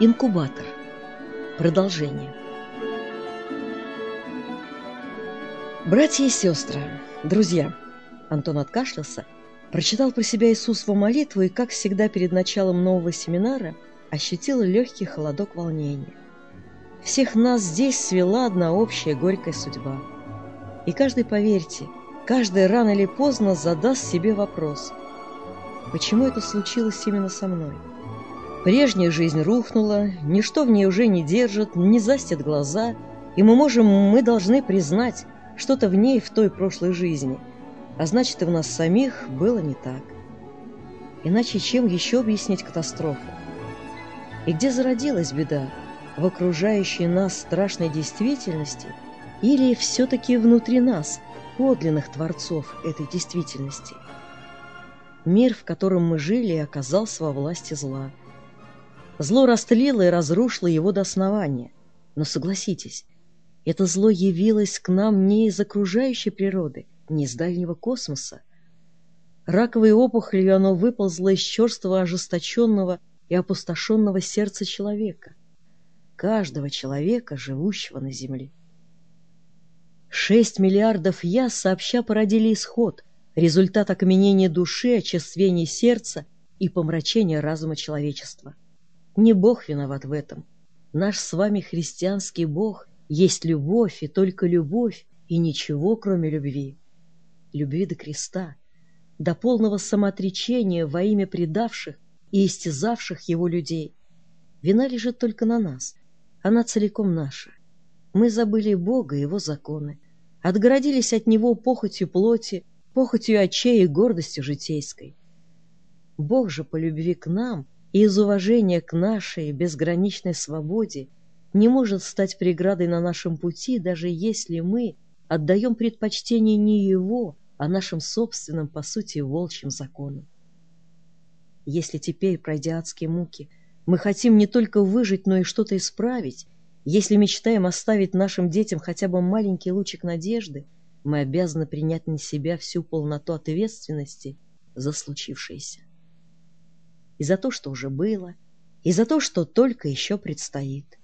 Инкубатор. Продолжение. Братья и сестры, друзья, Антон откашлялся, прочитал про себя Иисусову молитву и, как всегда перед началом нового семинара, ощутил легкий холодок волнения. Всех нас здесь свела одна общая горькая судьба. И каждый, поверьте, каждый рано или поздно задаст себе вопрос, почему это случилось именно со мной? Прежняя жизнь рухнула, ничто в ней уже не держит, не застит глаза, и мы можем, мы должны признать, что-то в ней в той прошлой жизни, а значит и в нас самих было не так. Иначе чем еще объяснить катастрофу? И где зародилась беда? В окружающей нас страшной действительности или все-таки внутри нас, подлинных творцов этой действительности? Мир, в котором мы жили, оказался во власти зла. Зло растлило и разрушило его до основания. Но согласитесь, это зло явилось к нам не из окружающей природы, не из дальнего космоса. Раковой опухолью оно выползло из черствого ожесточенного и опустошенного сердца человека, каждого человека, живущего на Земле. Шесть миллиардов «я» сообща породили исход, результат окаменения души, очерствения сердца и помрачения разума человечества. Не Бог виноват в этом. Наш с вами христианский Бог есть любовь и только любовь, и ничего, кроме любви. Любви до креста, до полного самоотречения во имя предавших и истязавших его людей. Вина лежит только на нас, она целиком наша. Мы забыли Бога и его законы, отгородились от него похотью плоти, похотью очей и гордостью житейской. Бог же по любви к нам и из уважения к нашей безграничной свободе не может стать преградой на нашем пути, даже если мы отдаем предпочтение не его, а нашим собственным, по сути, волчьим законам. Если теперь, пройдя адские муки, мы хотим не только выжить, но и что-то исправить, если мечтаем оставить нашим детям хотя бы маленький лучик надежды, мы обязаны принять на себя всю полноту ответственности за случившееся. И за то, что уже было, и за то, что только еще предстоит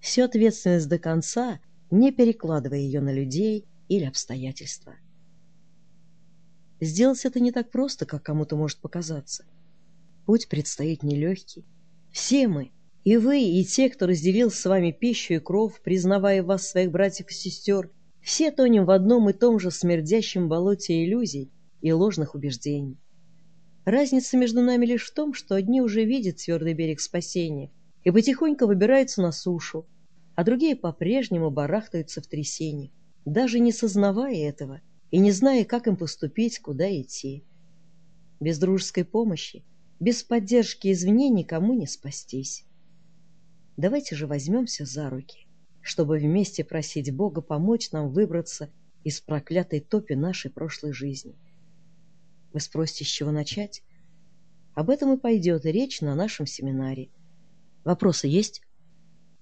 всю ответственность до конца, не перекладывая ее на людей или обстоятельства. Сделать это не так просто, как кому-то может показаться. Путь предстоит нелегкий. Все мы, и вы, и те, кто разделил с вами пищу и кров, признавая вас своих братьев и сестер, все тонем в одном и том же смердящем болоте иллюзий и ложных убеждений. Разница между нами лишь в том, что одни уже видят твердый берег спасения и потихоньку выбираются на сушу, а другие по-прежнему барахтаются в трясине, даже не сознавая этого и не зная, как им поступить, куда идти. Без дружеской помощи, без поддержки извне никому не спастись. Давайте же возьмемся за руки, чтобы вместе просить Бога помочь нам выбраться из проклятой топи нашей прошлой жизни. Вы спросите, с чего начать? Об этом и пойдет речь на нашем семинаре. Вопросы есть?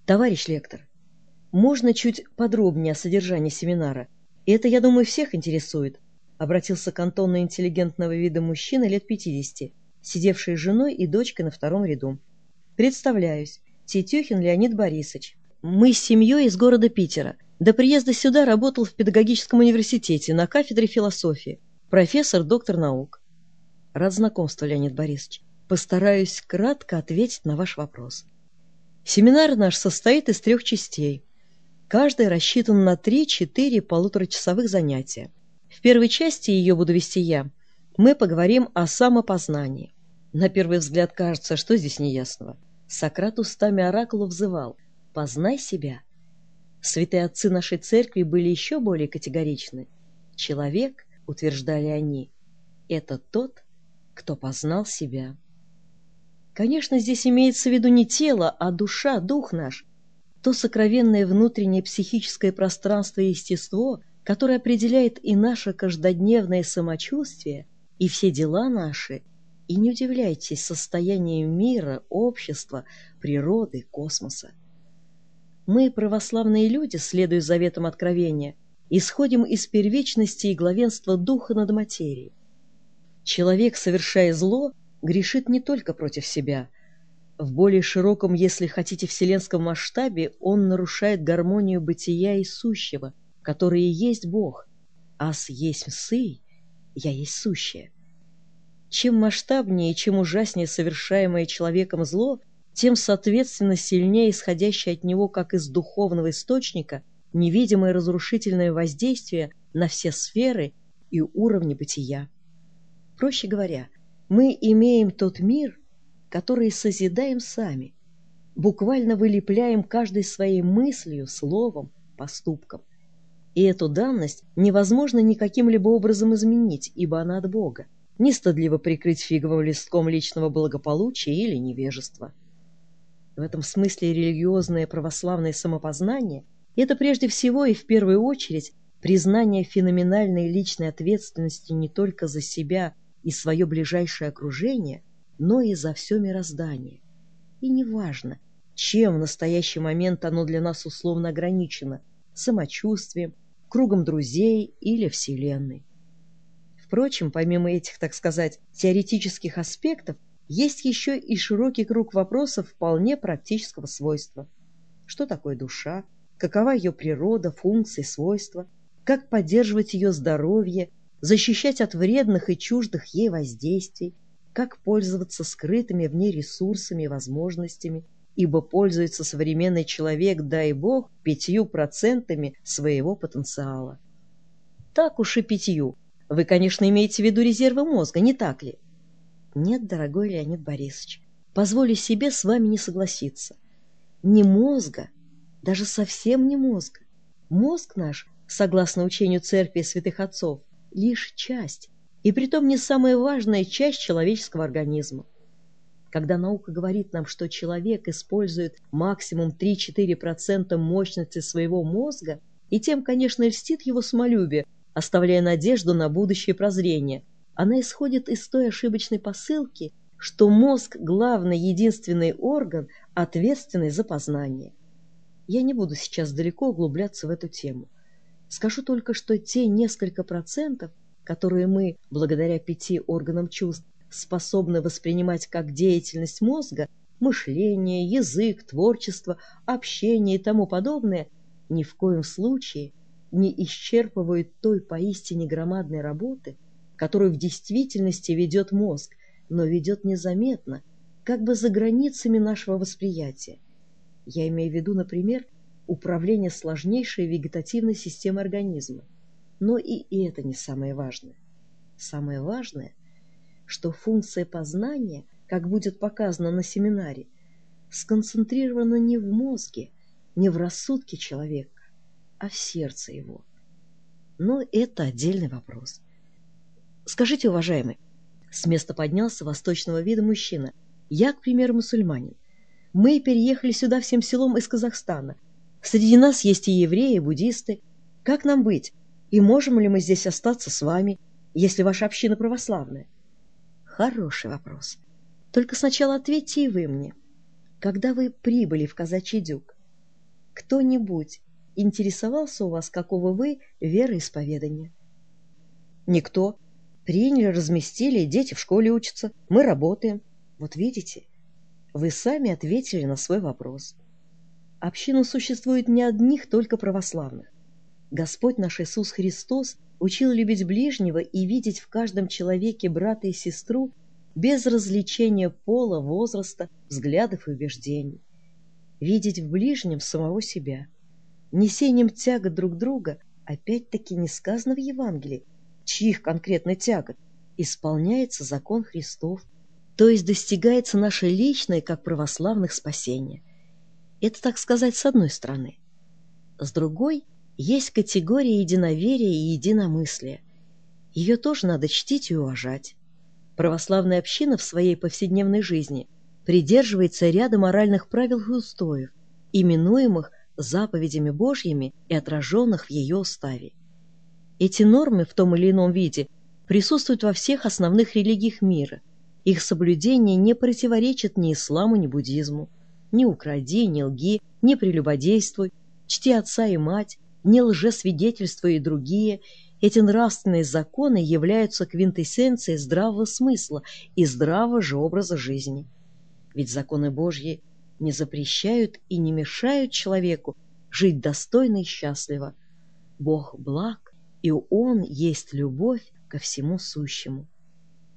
Товарищ лектор, можно чуть подробнее о содержании семинара? И это, я думаю, всех интересует. Обратился к Антону интеллигентного вида мужчина лет пятидесяти, сидевший с женой и дочкой на втором ряду. Представляюсь, Тетюхин Леонид Борисович. Мы с семьей из города Питера. До приезда сюда работал в педагогическом университете на кафедре философии. Профессор, доктор наук. Рад знакомству, Леонид Борисович. Постараюсь кратко ответить на ваш вопрос. Семинар наш состоит из трех частей. Каждая рассчитана на 3-4 полуторачасовых занятия. В первой части ее буду вести я. Мы поговорим о самопознании. На первый взгляд кажется, что здесь неясного. Сократ устами оракула взывал «Познай себя». Святые отцы нашей церкви были еще более категоричны. Человек, утверждали они, это тот, кто познал себя. Конечно, здесь имеется в виду не тело, а душа, дух наш, то сокровенное внутреннее психическое пространство и естество, которое определяет и наше каждодневное самочувствие, и все дела наши, и не удивляйтесь состоянием мира, общества, природы, космоса. Мы, православные люди, следуя заветам откровения, исходим из первичности и главенства духа над материей. Человек, совершая зло, грешит не только против себя, В более широком, если хотите, вселенском масштабе он нарушает гармонию бытия и сущего, который и есть Бог. Ас есть сы, я есть сущее. Чем масштабнее и чем ужаснее совершаемое человеком зло, тем, соответственно, сильнее исходящее от него, как из духовного источника, невидимое разрушительное воздействие на все сферы и уровни бытия. Проще говоря, мы имеем тот мир, который созидаем сами, буквально вылепляем каждой своей мыслью, словом, поступком. И эту данность невозможно никаким либо образом изменить, ибо она от Бога, не стыдливо прикрыть фиговым листком личного благополучия или невежества. В этом смысле религиозное православное самопознание – это прежде всего и в первую очередь признание феноменальной личной ответственности не только за себя и свое ближайшее окружение, но и за все мироздание. И неважно, чем в настоящий момент оно для нас условно ограничено – самочувствием, кругом друзей или Вселенной. Впрочем, помимо этих, так сказать, теоретических аспектов, есть еще и широкий круг вопросов вполне практического свойства. Что такое душа? Какова ее природа, функции, свойства? Как поддерживать ее здоровье, защищать от вредных и чуждых ей воздействий, как пользоваться скрытыми в ней ресурсами и возможностями, ибо пользуется современный человек, дай бог, пятью процентами своего потенциала. Так уж и пятью. Вы, конечно, имеете в виду резервы мозга, не так ли? Нет, дорогой Леонид Борисович, позволю себе с вами не согласиться. Не мозга, даже совсем не мозга. Мозг наш, согласно учению церкви святых отцов, лишь часть, и притом не самая важная часть человеческого организма. Когда наука говорит нам, что человек использует максимум 3-4% мощности своего мозга, и тем, конечно, льстит его самолюбие, оставляя надежду на будущее прозрение, она исходит из той ошибочной посылки, что мозг – главный единственный орган, ответственный за познание. Я не буду сейчас далеко углубляться в эту тему. Скажу только, что те несколько процентов, которые мы, благодаря пяти органам чувств, способны воспринимать как деятельность мозга, мышление, язык, творчество, общение и тому подобное, ни в коем случае не исчерпывают той поистине громадной работы, которую в действительности ведет мозг, но ведет незаметно, как бы за границами нашего восприятия. Я имею в виду, например, управление сложнейшей вегетативной системой организма. Но и это не самое важное. Самое важное, что функция познания, как будет показано на семинаре, сконцентрирована не в мозге, не в рассудке человека, а в сердце его. Но это отдельный вопрос. Скажите, уважаемый, с места поднялся восточного вида мужчина. Я, к примеру, мусульманин. Мы переехали сюда всем селом из Казахстана, Среди нас есть и евреи, и буддисты. Как нам быть? И можем ли мы здесь остаться с вами, если ваша община православная? Хороший вопрос. Только сначала ответьте и вы мне. Когда вы прибыли в Казачий Дюк, кто-нибудь интересовался у вас, какого вы вероисповедания? Никто. Приняли, разместили, дети в школе учатся, мы работаем. Вот видите, вы сами ответили на свой вопрос. Община существует не одних только православных. Господь наш Иисус Христос учил любить ближнего и видеть в каждом человеке брата и сестру без развлечения пола, возраста, взглядов и убеждений. Видеть в ближнем самого себя. Несением тягот друг друга опять-таки не сказано в Евангелии, чьих конкретно тягот, исполняется закон Христов, то есть достигается наше личное, как православных, спасение – это, так сказать, с одной стороны. С другой есть категория единоверия и единомыслия. Ее тоже надо чтить и уважать. Православная община в своей повседневной жизни придерживается ряда моральных правил и устоев, именуемых заповедями Божьими и отраженных в ее уставе. Эти нормы в том или ином виде присутствуют во всех основных религиях мира. Их соблюдение не противоречит ни исламу, ни буддизму не укради, не лги, не прелюбодействуй, чти отца и мать, не лжесвидетельствуй и другие. Эти нравственные законы являются квинтэссенцией здравого смысла и здравого же образа жизни. Ведь законы Божьи не запрещают и не мешают человеку жить достойно и счастливо. Бог благ, и Он есть любовь ко всему сущему.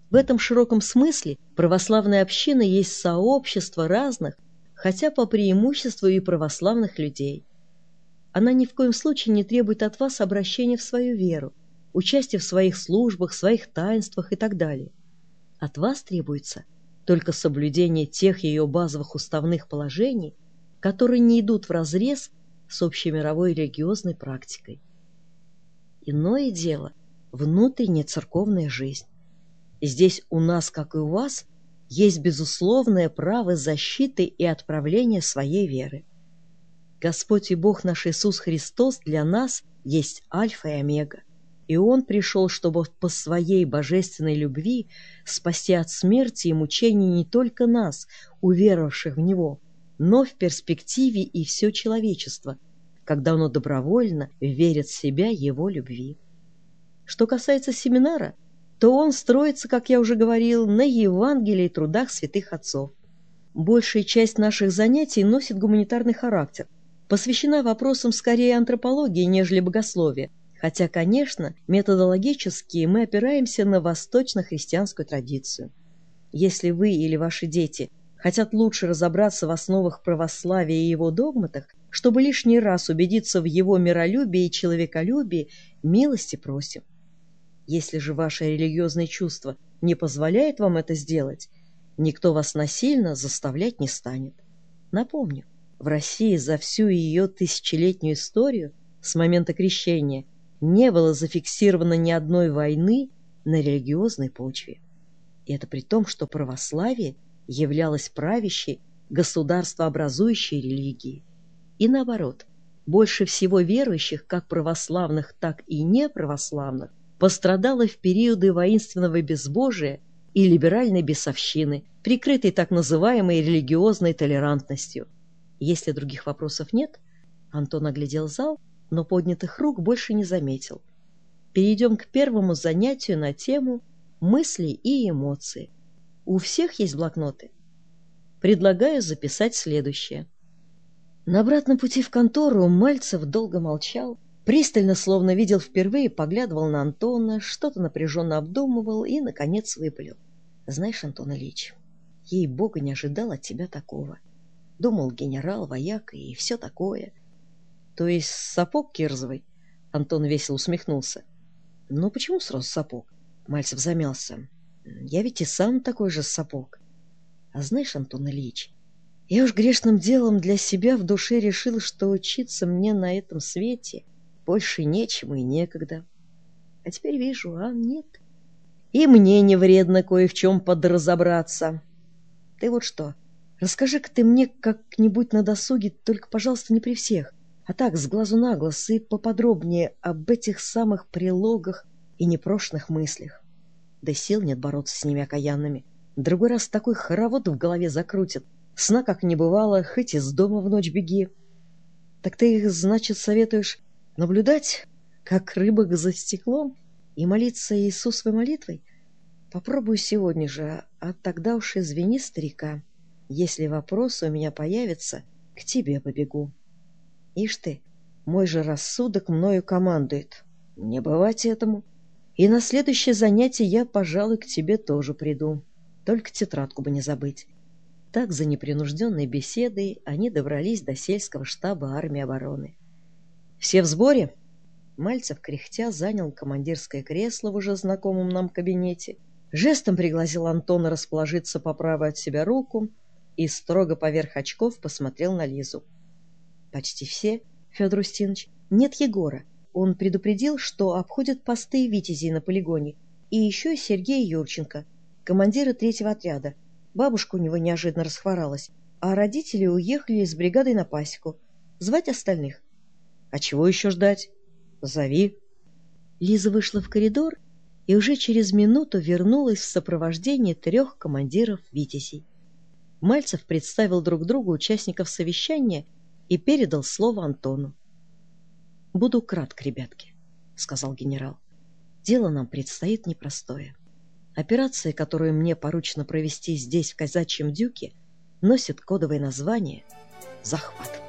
В этом широком смысле православная община есть сообщество разных, хотя по преимуществу и православных людей. Она ни в коем случае не требует от вас обращения в свою веру, участия в своих службах, своих таинствах и так далее. От вас требуется только соблюдение тех ее базовых уставных положений, которые не идут вразрез с общемировой религиозной практикой. Иное дело – внутренняя церковная жизнь. Здесь у нас, как и у вас, есть безусловное право защиты и отправления своей веры. Господь и Бог наш Иисус Христос для нас есть Альфа и Омега, и Он пришел, чтобы по своей божественной любви спасти от смерти и мучений не только нас, уверовавших в Него, но в перспективе и все человечество, когда оно добровольно верит в себя Его любви. Что касается семинара – то он строится, как я уже говорил, на Евангелии и трудах святых отцов. Большая часть наших занятий носит гуманитарный характер, посвящена вопросам скорее антропологии, нежели богословия, хотя, конечно, методологически мы опираемся на восточно-христианскую традицию. Если вы или ваши дети хотят лучше разобраться в основах православия и его догматах, чтобы лишний раз убедиться в его миролюбии и человеколюбии, милости просим. Если же ваше религиозное чувство не позволяет вам это сделать, никто вас насильно заставлять не станет. Напомню, в России за всю ее тысячелетнюю историю с момента крещения не было зафиксировано ни одной войны на религиозной почве. И это при том, что православие являлось правящей, государствообразующей религией. И наоборот, больше всего верующих, как православных, так и неправославных, пострадала в периоды воинственного безбожия и либеральной бесовщины, прикрытой так называемой религиозной толерантностью. Если других вопросов нет, Антон оглядел зал, но поднятых рук больше не заметил. Перейдем к первому занятию на тему «Мысли и эмоции». У всех есть блокноты? Предлагаю записать следующее. На обратном пути в контору Мальцев долго молчал, Пристально, словно видел впервые, поглядывал на Антона, что-то напряженно обдумывал и, наконец, выпалил. «Знаешь, Антон Ильич, ей-богу, не ожидал от тебя такого. Думал, генерал, вояк и все такое. То есть сапог кирзовый?» Антон весело усмехнулся. «Ну, почему сразу сапог?» Мальцев замялся. «Я ведь и сам такой же сапог. А знаешь, Антон Ильич, я уж грешным делом для себя в душе решил, что учиться мне на этом свете — больше нечему и некогда. А теперь вижу, а нет. И мне не вредно кое в чем подразобраться. Ты вот что, расскажи-ка ты мне как-нибудь на досуге, только, пожалуйста, не при всех, а так, с глазу на глаз и поподробнее об этих самых прилогах и непрошенных мыслях. Да сил нет бороться с ними окаянными. Другой раз такой хоровод в голове закрутит. Сна как не бывало, хоть из дома в ночь беги. Так ты их, значит, советуешь Наблюдать, как рыбок за стеклом, и молиться Иисусовой молитвой? Попробую сегодня же, а тогда уж извини, старика. Если вопросы у меня появятся, к тебе побегу. Ишь ты, мой же рассудок мною командует. Не бывать этому. И на следующее занятие я, пожалуй, к тебе тоже приду. Только тетрадку бы не забыть. Так за непринужденной беседой они добрались до сельского штаба армии обороны. «Все в сборе?» Мальцев, кряхтя, занял командирское кресло в уже знакомом нам кабинете, жестом пригласил Антона расположиться по правой от себя руку и строго поверх очков посмотрел на Лизу. «Почти все, Федор Устинович. Нет Егора. Он предупредил, что обходят посты Витязей на полигоне. И еще Сергея Юрченко, командира третьего отряда. Бабушка у него неожиданно расхворалась, а родители уехали с бригадой на пасеку. Звать остальных. А чего еще ждать? Зови. Лиза вышла в коридор и уже через минуту вернулась в сопровождении трех командиров «Витязей». Мальцев представил друг другу участников совещания и передал слово Антону. «Буду кратк, ребятки», — сказал генерал. «Дело нам предстоит непростое. Операция, которую мне поручено провести здесь, в казачьем дюке, носит кодовое название «Захват».